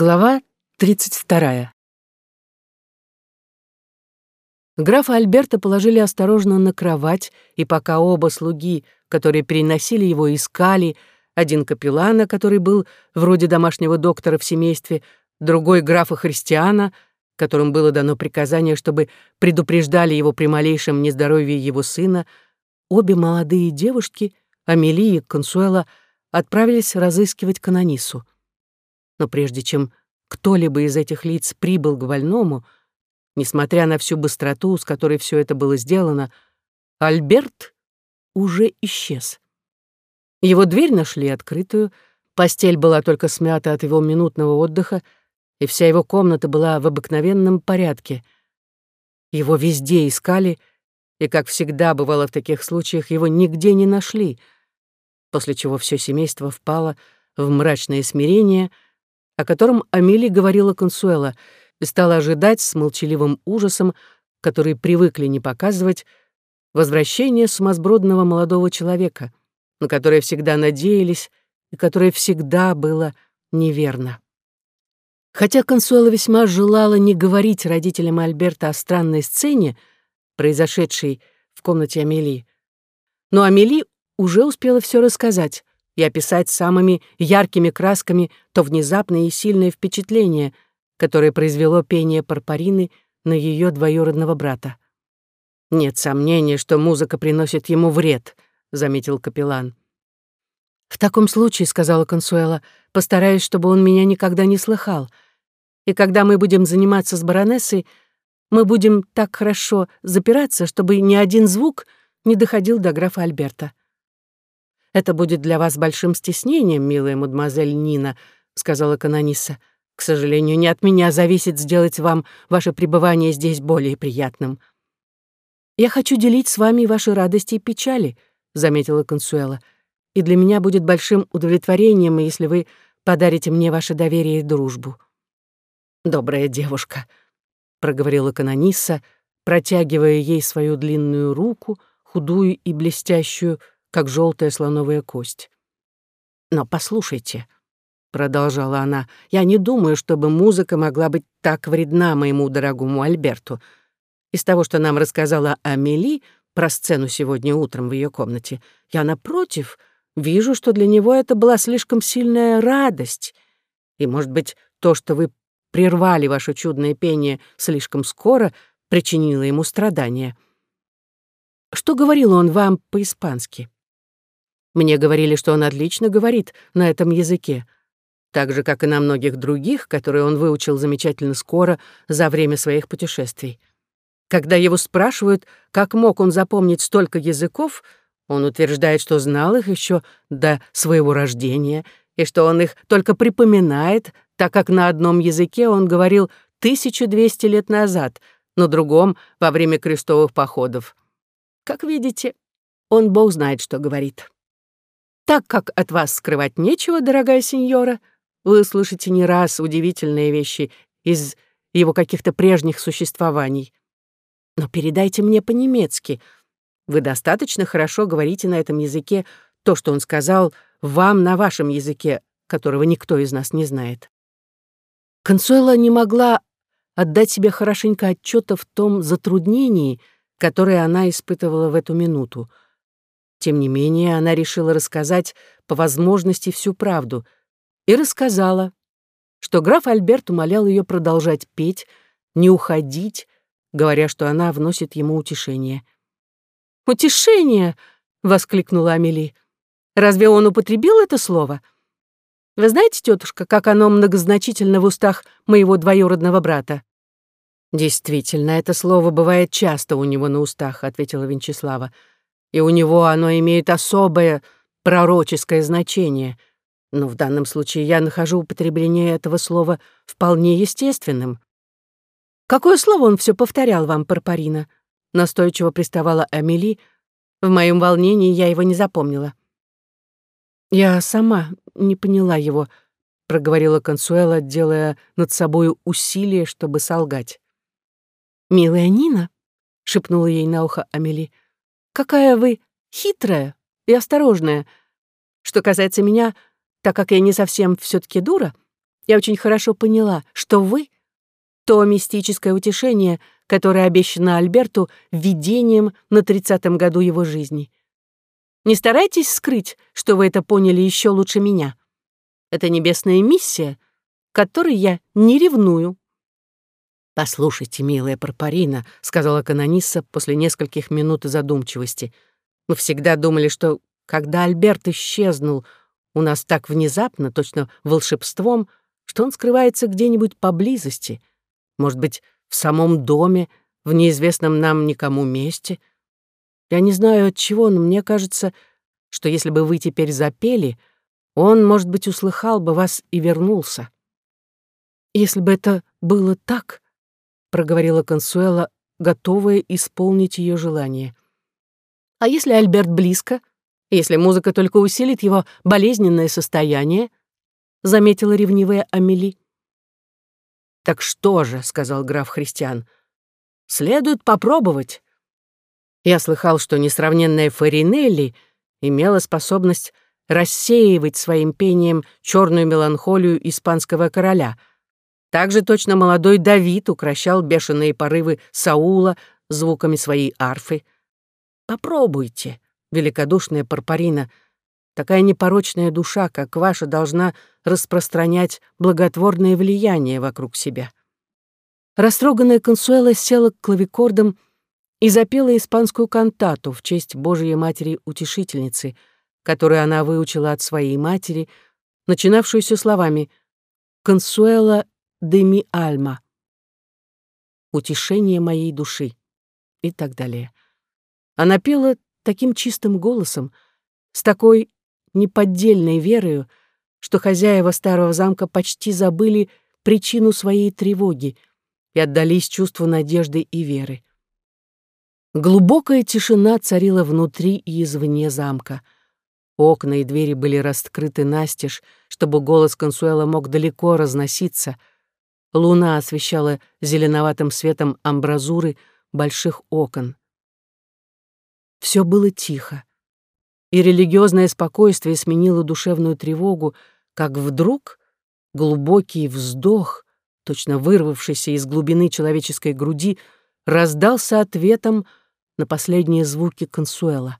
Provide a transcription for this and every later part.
Глава 32. Графа Альберта положили осторожно на кровать, и пока оба слуги, которые переносили его, искали, один капеллана, который был вроде домашнего доктора в семействе, другой графа Христиана, которым было дано приказание, чтобы предупреждали его при малейшем нездоровье его сына, обе молодые девушки, Амелия и Консуэла, отправились разыскивать канонису. Но прежде чем кто-либо из этих лиц прибыл к больному, несмотря на всю быстроту, с которой все это было сделано, Альберт уже исчез. Его дверь нашли открытую, постель была только смята от его минутного отдыха, и вся его комната была в обыкновенном порядке. Его везде искали, и, как всегда бывало в таких случаях, его нигде не нашли, после чего все семейство впало в мрачное смирение — о котором Амели говорила Консуэла, и стала ожидать с молчаливым ужасом, который привыкли не показывать, возвращение сумасбродного молодого человека, на которое всегда надеялись и которое всегда было неверно. Хотя Консуэла весьма желала не говорить родителям Альберта о странной сцене, произошедшей в комнате Амелии, но Амели уже успела все рассказать, и описать самыми яркими красками то внезапное и сильное впечатление, которое произвело пение Парпарины на ее двоюродного брата. «Нет сомнения, что музыка приносит ему вред», — заметил капеллан. «В таком случае, — сказала Консуэла, — постараюсь, чтобы он меня никогда не слыхал. И когда мы будем заниматься с баронессой, мы будем так хорошо запираться, чтобы ни один звук не доходил до графа Альберта. «Это будет для вас большим стеснением, милая мадемуазель Нина», — сказала канониса. «К сожалению, не от меня зависит сделать вам ваше пребывание здесь более приятным». «Я хочу делить с вами ваши радости и печали», — заметила Консуэла. «И для меня будет большим удовлетворением, если вы подарите мне ваше доверие и дружбу». «Добрая девушка», — проговорила канониса, протягивая ей свою длинную руку, худую и блестящую, как желтая слоновая кость. «Но послушайте», — продолжала она, — «я не думаю, чтобы музыка могла быть так вредна моему дорогому Альберту. Из того, что нам рассказала Амели про сцену сегодня утром в ее комнате, я, напротив, вижу, что для него это была слишком сильная радость. И, может быть, то, что вы прервали ваше чудное пение слишком скоро, причинило ему страдания. Что говорил он вам по-испански?» Мне говорили, что он отлично говорит на этом языке, так же, как и на многих других, которые он выучил замечательно скоро за время своих путешествий. Когда его спрашивают, как мог он запомнить столько языков, он утверждает, что знал их еще до своего рождения и что он их только припоминает, так как на одном языке он говорил 1200 лет назад, на другом — во время крестовых походов. Как видите, он бог знает, что говорит. Так как от вас скрывать нечего, дорогая сеньора, вы слышите не раз удивительные вещи из его каких-то прежних существований. Но передайте мне по-немецки. Вы достаточно хорошо говорите на этом языке то, что он сказал вам на вашем языке, которого никто из нас не знает. Консуэла не могла отдать себе хорошенько отчета в том затруднении, которое она испытывала в эту минуту — тем не менее, она решила рассказать по возможности всю правду и рассказала, что граф Альберт умолял ее продолжать петь, не уходить, говоря, что она вносит ему утешение. «Утешение!» — воскликнула Амели. «Разве он употребил это слово? Вы знаете, тетушка, как оно многозначительно в устах моего двоюродного брата?» «Действительно, это слово бывает часто у него на устах», — ответила Венчеслава и у него оно имеет особое пророческое значение. Но в данном случае я нахожу употребление этого слова вполне естественным. «Какое слово он все повторял вам, Парпарина?» — настойчиво приставала Амели. В моем волнении я его не запомнила. «Я сама не поняла его», — проговорила Консуэла, делая над собой усилие, чтобы солгать. «Милая Нина», — шепнула ей на ухо Амели, — Какая вы хитрая и осторожная. Что касается меня, так как я не совсем все таки дура, Я очень хорошо поняла, что вы — то мистическое утешение, которое обещано Альберту видением на тридцатом году его жизни. Не старайтесь скрыть, что вы это поняли еще лучше меня. Это небесная миссия, которой я не ревную. «Послушайте, милая Парпарина», — сказала канонисса после нескольких минут задумчивости. «Мы всегда думали, что, когда Альберт исчезнул, у нас так внезапно, точно волшебством, что он скрывается где-нибудь поблизости, может быть, в самом доме, в неизвестном нам никому месте. Я не знаю от чего, но мне кажется, что если бы вы теперь запели, он, может быть, услыхал бы вас и вернулся. Если бы это было так, — проговорила Консуэла, готовая исполнить ее желание. «А если Альберт близко? Если музыка только усилит его болезненное состояние?» — заметила ревнивая Амели. «Так что же», — сказал граф Христиан, — «следует попробовать». Я слыхал, что несравненная Фаринелли имела способность рассеивать своим пением черную меланхолию испанского короля — также точно молодой Давид укращал бешеные порывы Саула звуками своей арфы. Попробуйте, великодушная Парпарина, такая непорочная душа, как ваша, должна распространять благотворное влияние вокруг себя. Растроганная Консуэла села к клавикордам и запела испанскую кантату в честь Божией Матери-Утешительницы, которую она выучила от своей матери, начинавшуюся словами «Консуэла Деми Альма, утешение моей души и так далее. Она пела таким чистым голосом, с такой неподдельной верою, что хозяева старого замка почти забыли причину своей тревоги и отдались чувству надежды и веры. Глубокая тишина царила внутри и извне замка. Окна и двери были раскрыты настежь, чтобы голос Консуэла мог далеко разноситься — Луна освещала зеленоватым светом амбразуры больших окон. Все было тихо, и религиозное спокойствие сменило душевную тревогу, как вдруг глубокий вздох, точно вырвавшийся из глубины человеческой груди, раздался ответом на последние звуки консуэла.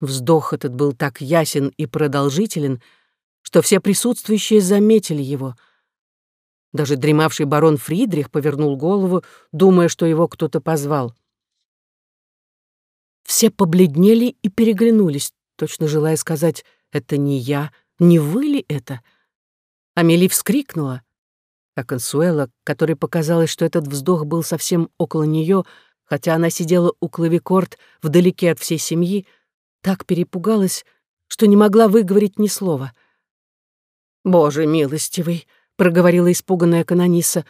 Вздох этот был так ясен и продолжителен, что все присутствующие заметили его — даже дремавший барон Фридрих повернул голову, думая, что его кто-то позвал. Все побледнели и переглянулись, точно желая сказать «это не я, не вы ли это?» Амели вскрикнула, а Консуэла, которой показалось, что этот вздох был совсем около нее, хотя она сидела у клавикорд вдалеке от всей семьи, так перепугалась, что не могла выговорить ни слова. «Боже милостивый!» Проговорила испуганная канониса.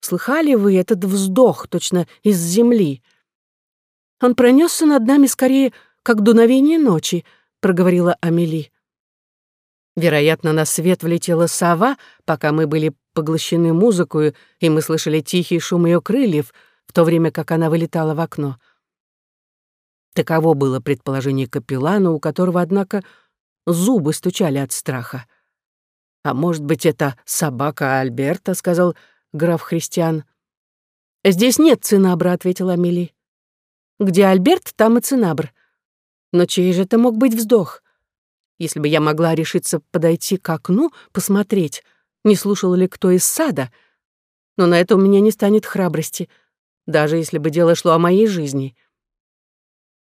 «Слыхали вы этот вздох, точно из земли?» «Он пронесся над нами скорее, как дуновение ночи», — проговорила Амели. Вероятно, на свет влетела сова, пока мы были поглощены музыкой, и мы слышали тихий шум ее крыльев, в то время как она вылетала в окно. Таково было предположение капеллана, у которого, однако, зубы стучали от страха. «А может быть, это собака Альберта?» — сказал граф Христиан. «Здесь нет цинабра», — ответила Амели. «Где Альберт, там и цинабр. Но чей же это мог быть вздох? Если бы я могла решиться подойти к окну, посмотреть, не слушал ли кто из сада, но на это у меня не станет храбрости, даже если бы дело шло о моей жизни».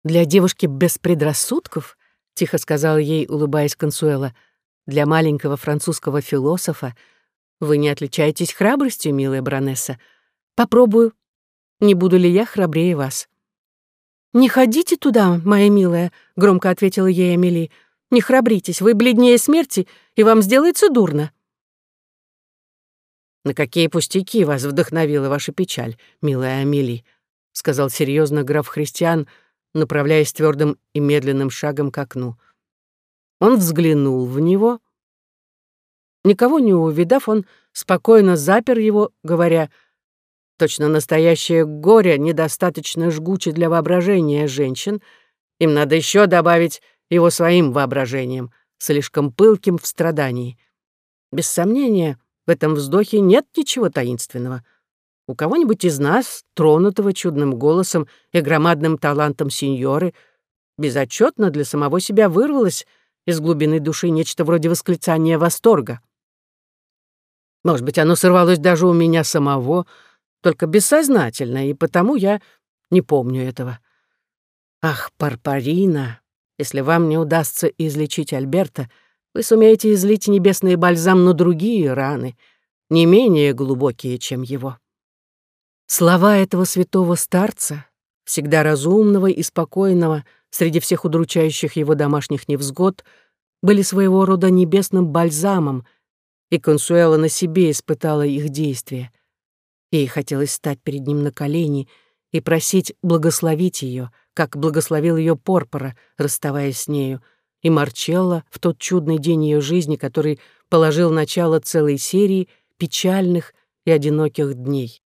«Для девушки без предрассудков», — тихо сказала ей, улыбаясь Консуэла, — для маленького французского философа вы не отличаетесь храбростью, милая Бронесса. Попробую. Не буду ли я храбрее вас?» «Не ходите туда, моя милая», — громко ответила ей Амели. «Не храбритесь, вы бледнее смерти, и вам сделается дурно». «На какие пустяки вас вдохновила ваша печаль, милая Амели», — сказал серьезно граф Христиан, направляясь твердым и медленным шагом к окну. Он взглянул в него. Никого не увидав, он спокойно запер его, говоря, «Точно настоящее горе недостаточно жгуче для воображения женщин. Им надо еще добавить его своим воображением, слишком пылким в страдании. Без сомнения, В этом вздохе нет ничего таинственного. У кого-нибудь из нас, тронутого чудным голосом и громадным талантом сеньоры, безотчетно для самого себя вырвалось из глубины души нечто вроде восклицания восторга. Может быть, оно сорвалось даже у меня самого, только бессознательно, и потому я не помню этого. Ах, Парпарина, если вам не удастся излечить Альберта, вы сумеете излить небесный бальзам на другие раны, не менее глубокие, чем его. Слова этого святого старца, всегда разумного и спокойного среди всех удручающих его домашних невзгод, были своего рода небесным бальзамом, и Консуэла на себе испытала их действие. Ей хотелось стать перед ним на колени и просить благословить ее, как благословил ее Порпора, расставаясь с нею, и Марчелла в тот чудный день ее жизни, который положил начало целой серии печальных и одиноких дней.